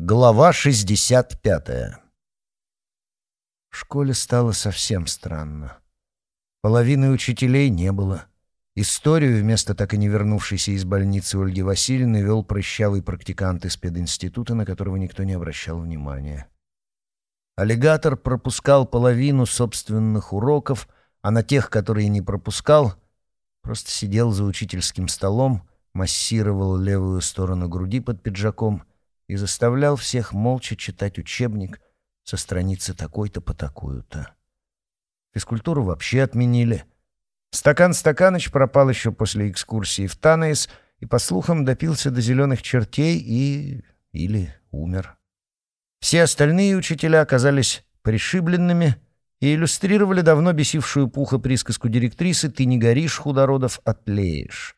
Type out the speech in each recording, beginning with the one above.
Глава 65 В школе стало совсем странно. Половины учителей не было. Историю вместо так и не вернувшейся из больницы Ольги Васильевны вел прыщавый практикант из пединститута, на которого никто не обращал внимания. Аллигатор пропускал половину собственных уроков, а на тех, которые не пропускал, просто сидел за учительским столом, массировал левую сторону груди под пиджаком и заставлял всех молча читать учебник со страницы такой-то по такую-то. Физкультуру вообще отменили. Стакан Стаканыч пропал еще после экскурсии в Танаис и, по слухам, допился до зеленых чертей и... или умер. Все остальные учителя оказались пришибленными и иллюстрировали давно бесившую пуха присказку директрисы «Ты не горишь, худородов, а тлеешь».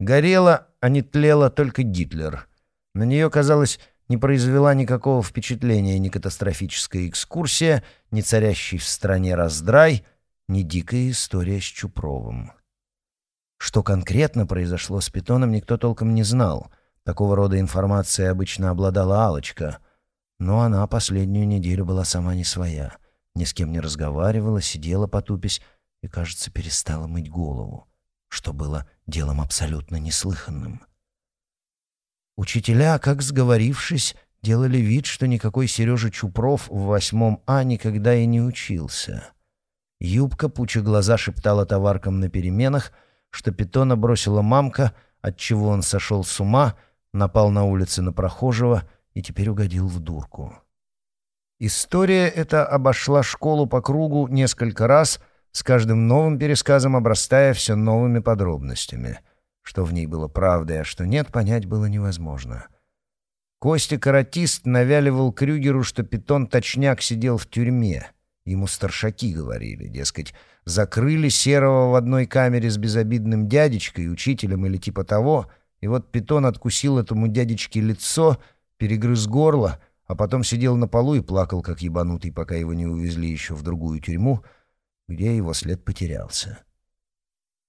Горела, а не тлела только Гитлер — на нее, казалось, не произвела никакого впечатления ни катастрофическая экскурсия, ни царящий в стране раздрай, ни дикая история с Чупровым. Что конкретно произошло с питоном, никто толком не знал. Такого рода информацией обычно обладала алочка но она последнюю неделю была сама не своя. Ни с кем не разговаривала, сидела потупясь и, кажется, перестала мыть голову, что было делом абсолютно неслыханным. Учителя, как сговорившись, делали вид, что никакой Сережа Чупров в восьмом А никогда и не учился. Юбка, пуча глаза, шептала товаркам на переменах, что питона бросила мамка, отчего он сошел с ума, напал на улице на прохожего и теперь угодил в дурку. История эта обошла школу по кругу несколько раз, с каждым новым пересказом обрастая все новыми подробностями — что в ней было правдой, а что нет, понять было невозможно. Костя-каратист навяливал Крюгеру, что питон-точняк сидел в тюрьме. Ему старшаки говорили, дескать, закрыли Серого в одной камере с безобидным дядечкой, учителем или типа того, и вот питон откусил этому дядечке лицо, перегрыз горло, а потом сидел на полу и плакал, как ебанутый, пока его не увезли еще в другую тюрьму, где его след потерялся.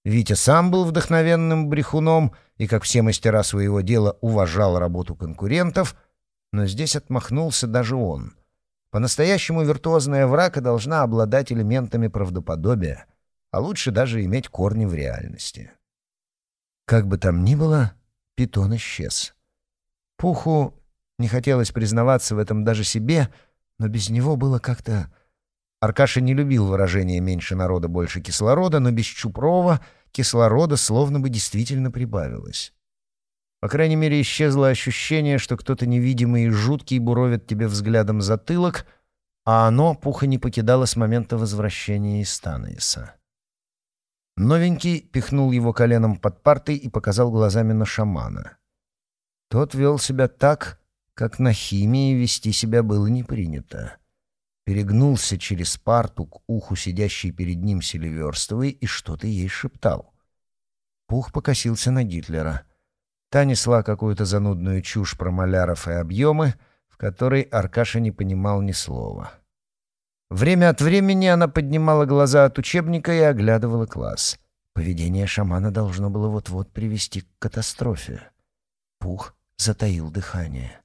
Витя сам был вдохновенным брехуном и, как все мастера своего дела, уважал работу конкурентов, но здесь отмахнулся даже он. По-настоящему виртуозная врака должна обладать элементами правдоподобия, а лучше даже иметь корни в реальности. Как бы там ни было, питон исчез. Пуху не хотелось признаваться в этом даже себе, но без него было как-то Аркаша не любил выражение «меньше народа, больше кислорода», но без Чупрова кислорода словно бы действительно прибавилось. По крайней мере, исчезло ощущение, что кто-то невидимый и жуткий буровит тебе взглядом затылок, а оно пуха не покидало с момента возвращения из Танаиса. Новенький пихнул его коленом под партой и показал глазами на шамана. Тот вел себя так, как на химии вести себя было не принято перегнулся через парту к уху сидящей перед ним Селиверстовой и что-то ей шептал. Пух покосился на Гитлера. Та несла какую-то занудную чушь про маляров и объемы, в которой Аркаша не понимал ни слова. Время от времени она поднимала глаза от учебника и оглядывала класс. Поведение шамана должно было вот-вот привести к катастрофе. Пух затаил дыхание.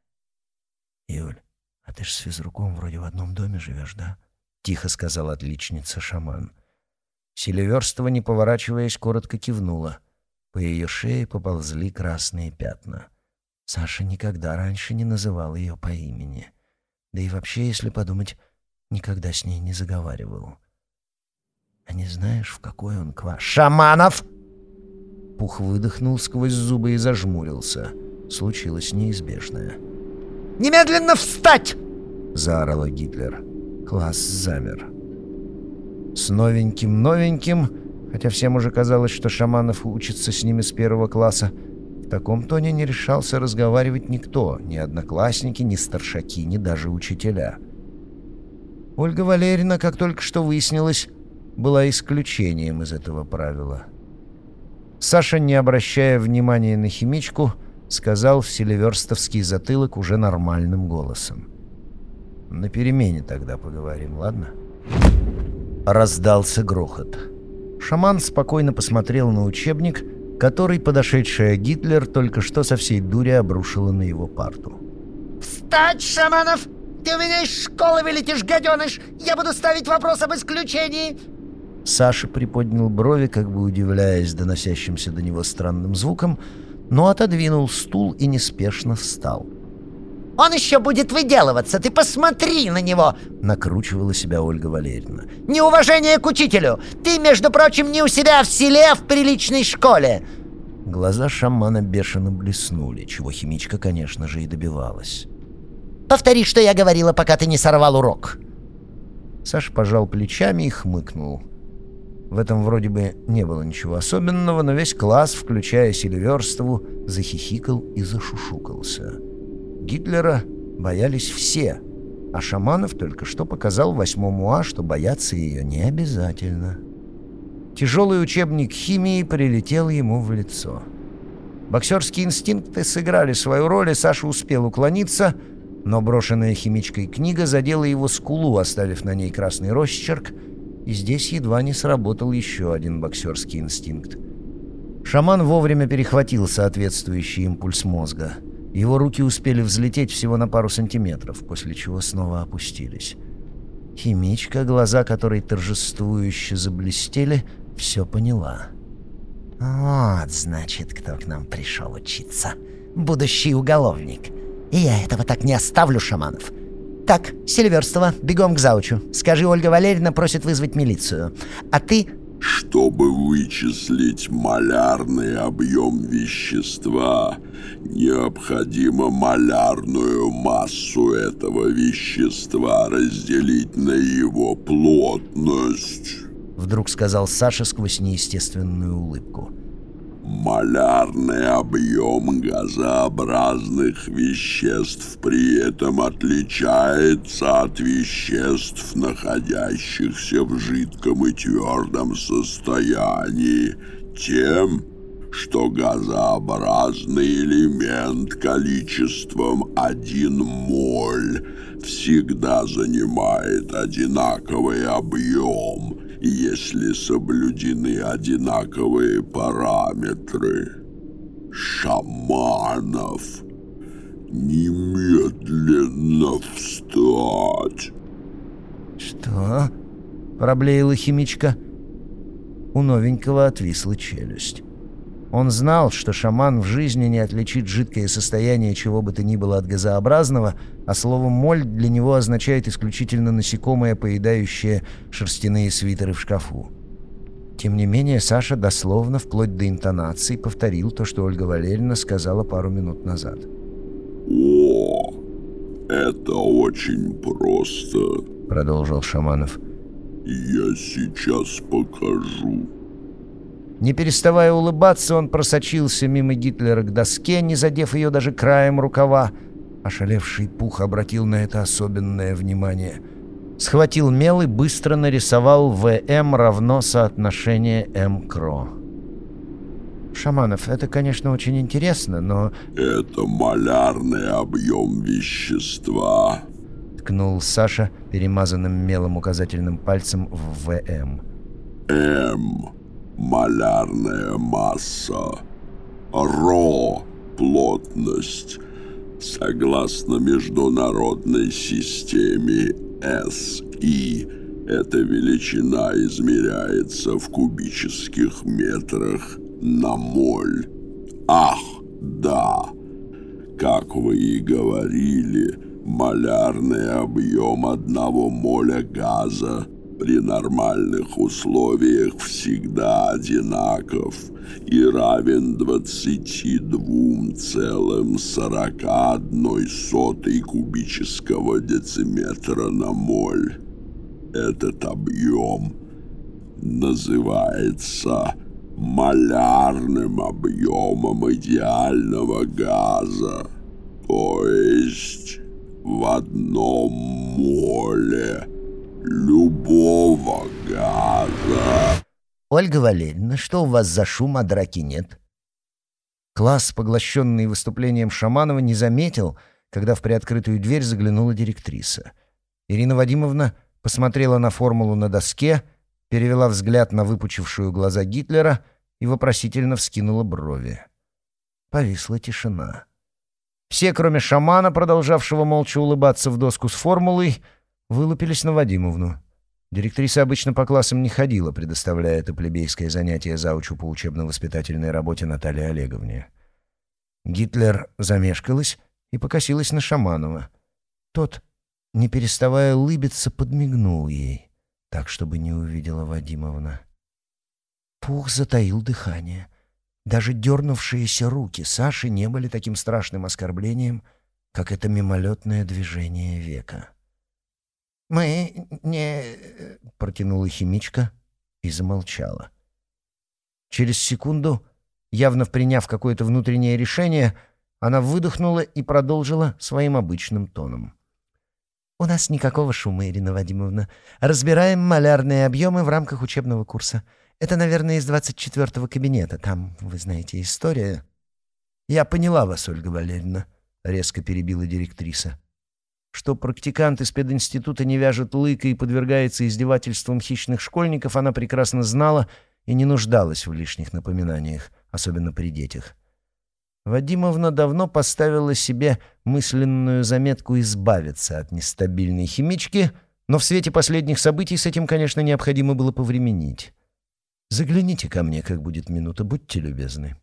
«Юль, «А ты ж с физруком вроде в одном доме живешь, да?» — тихо сказала отличница-шаман. Селиверстова, не поворачиваясь, коротко кивнула. По ее шее поползли красные пятна. Саша никогда раньше не называл ее по имени. Да и вообще, если подумать, никогда с ней не заговаривал. А не знаешь, в какой он квас? «Шаманов!» Пух выдохнул сквозь зубы и зажмурился. Случилось неизбежное. Немедленно встать!» — заорала Гитлер. Класс замер. С новеньким-новеньким, хотя всем уже казалось, что Шаманов учится с ними с первого класса, в таком тоне не решался разговаривать никто, ни одноклассники, ни старшаки, ни даже учителя. Ольга Валерьевна, как только что выяснилось, была исключением из этого правила. Саша, не обращая внимания на химичку, — сказал в селиверстовский затылок уже нормальным голосом. «На перемене тогда поговорим, ладно?» Раздался грохот. Шаман спокойно посмотрел на учебник, который подошедшая Гитлер только что со всей дури обрушила на его парту. «Молчать, Шаманов! Ты у меня из школы вылетишь, гаденыш! Я буду ставить вопрос об исключении!» Саша приподнял брови, как бы удивляясь доносящимся до него странным звуком, но отодвинул стул и неспешно встал. «Он еще будет выделываться, ты посмотри на него!» — накручивала себя Ольга Валерьевна. «Неуважение к учителю! Ты, между прочим, не у себя а в селе, а в приличной школе!» Глаза шамана бешено блеснули, чего химичка, конечно же, и добивалась. «Повтори, что я говорила, пока ты не сорвал урок!» Саша пожал плечами и хмыкнул. В этом вроде бы не было ничего особенного, но весь класс, включая Селиверстову, захихикал и зашушукался. Гитлера боялись все, а Шаманов только что показал восьмому А, что бояться ее не обязательно. Тяжелый учебник химии прилетел ему в лицо. Боксерские инстинкты сыграли свою роль, и Саша успел уклониться, но брошенная химичкой книга задела его скулу, оставив на ней красный росчерк — и здесь едва не сработал еще один боксерский инстинкт. Шаман вовремя перехватил соответствующий импульс мозга. Его руки успели взлететь всего на пару сантиметров, после чего снова опустились. Химичка, глаза которой торжествующе заблестели, все поняла. «Вот, значит, кто к нам пришел учиться. Будущий уголовник. И я этого так не оставлю, Шаманов. «Так, Сильверстова, бегом к заучу. Скажи, Ольга Валерьевна просит вызвать милицию. А ты...» Чтобы вычислить малярный объем вещества, необходимо малярную массу этого вещества разделить на его плотность. Вдруг сказал Саша сквозь неестественную улыбку. Малярный объем газообразных веществ при этом отличается от веществ, находящихся в жидком и твердом состоянии, тем, что газообразный элемент количеством 1 моль всегда занимает одинаковый объем – если соблюдены одинаковые параметры. Шаманов, немедленно встать. Что? Проблеяла химичка. У новенького отвисла челюсть. Он знал, что шаман в жизни не отличит жидкое состояние чего бы то ни было от газообразного, а слово «моль» для него означает исключительно насекомое, поедающее шерстяные свитеры в шкафу. Тем не менее, Саша дословно, вплоть до интонации, повторил то, что Ольга Валерьевна сказала пару минут назад. «О, это очень просто», — продолжил Шаманов. «Я сейчас покажу». Не переставая улыбаться, он просочился мимо Гитлера к доске, не задев ее даже краем рукава. Ошалевший пух обратил на это особенное внимание. Схватил мел и быстро нарисовал ВМ равно соотношение М Кро. «Шаманов, это, конечно, очень интересно, но...» «Это малярный объем вещества», — ткнул Саша перемазанным мелом указательным пальцем в ВМ. «М малярная масса, ро плотность, согласно международной системе СИ. Эта величина измеряется в кубических метрах на моль. Ах, да, как вы и говорили, малярный объем одного моля газа при нормальных условиях всегда одинаков и равен 22,41 кубического дециметра на моль. Этот объем называется малярным объемом идеального газа, то есть в одном моле – любого газа. Ольга Валерьевна, что у вас за шум, а драки нет? Класс, поглощенный выступлением Шаманова, не заметил, когда в приоткрытую дверь заглянула директриса. Ирина Вадимовна посмотрела на формулу на доске, перевела взгляд на выпучившую глаза Гитлера и вопросительно вскинула брови. Повисла тишина. Все, кроме шамана, продолжавшего молча улыбаться в доску с формулой, вылупились на Вадимовну. Директриса обычно по классам не ходила, предоставляя это плебейское занятие заучу по учебно-воспитательной работе Наталье Олеговне. Гитлер замешкалась и покосилась на Шаманова. Тот, не переставая улыбиться, подмигнул ей, так, чтобы не увидела Вадимовна. Пух затаил дыхание. Даже дернувшиеся руки Саши не были таким страшным оскорблением, как это мимолетное движение века. «Мы не...» — протянула химичка и замолчала. Через секунду, явно приняв какое-то внутреннее решение, она выдохнула и продолжила своим обычным тоном. «У нас никакого шума, Ирина Вадимовна. Разбираем малярные объемы в рамках учебного курса. Это, наверное, из 24-го кабинета. Там, вы знаете, история...» «Я поняла вас, Ольга Валерьевна», — резко перебила директриса. Что практикант из пединститута не вяжет лыка и подвергается издевательствам хищных школьников, она прекрасно знала и не нуждалась в лишних напоминаниях, особенно при детях. Вадимовна давно поставила себе мысленную заметку избавиться от нестабильной химички, но в свете последних событий с этим, конечно, необходимо было повременить. «Загляните ко мне, как будет минута, будьте любезны».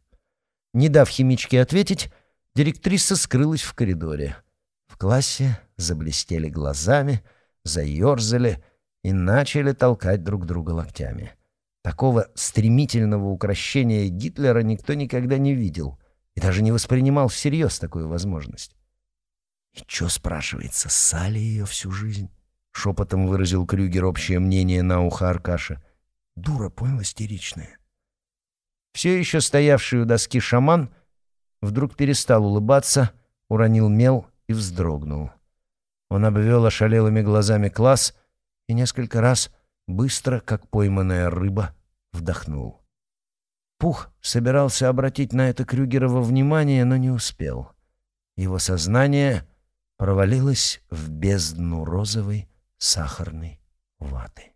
Не дав химичке ответить, директриса скрылась в коридоре — в классе заблестели глазами, заерзали и начали толкать друг друга локтями. Такого стремительного укращения Гитлера никто никогда не видел и даже не воспринимал всерьез такую возможность. «И чё, спрашивается, ссали ее всю жизнь?» — шепотом выразил Крюгер общее мнение на ухо Аркаша. «Дура, понял, истеричная». Все еще стоявший у доски шаман вдруг перестал улыбаться, уронил мел и вздрогнул. Он обвел ошалелыми глазами класс и несколько раз, быстро, как пойманная рыба, вдохнул. Пух собирался обратить на это Крюгерова внимание, но не успел. Его сознание провалилось в бездну розовой сахарной ваты.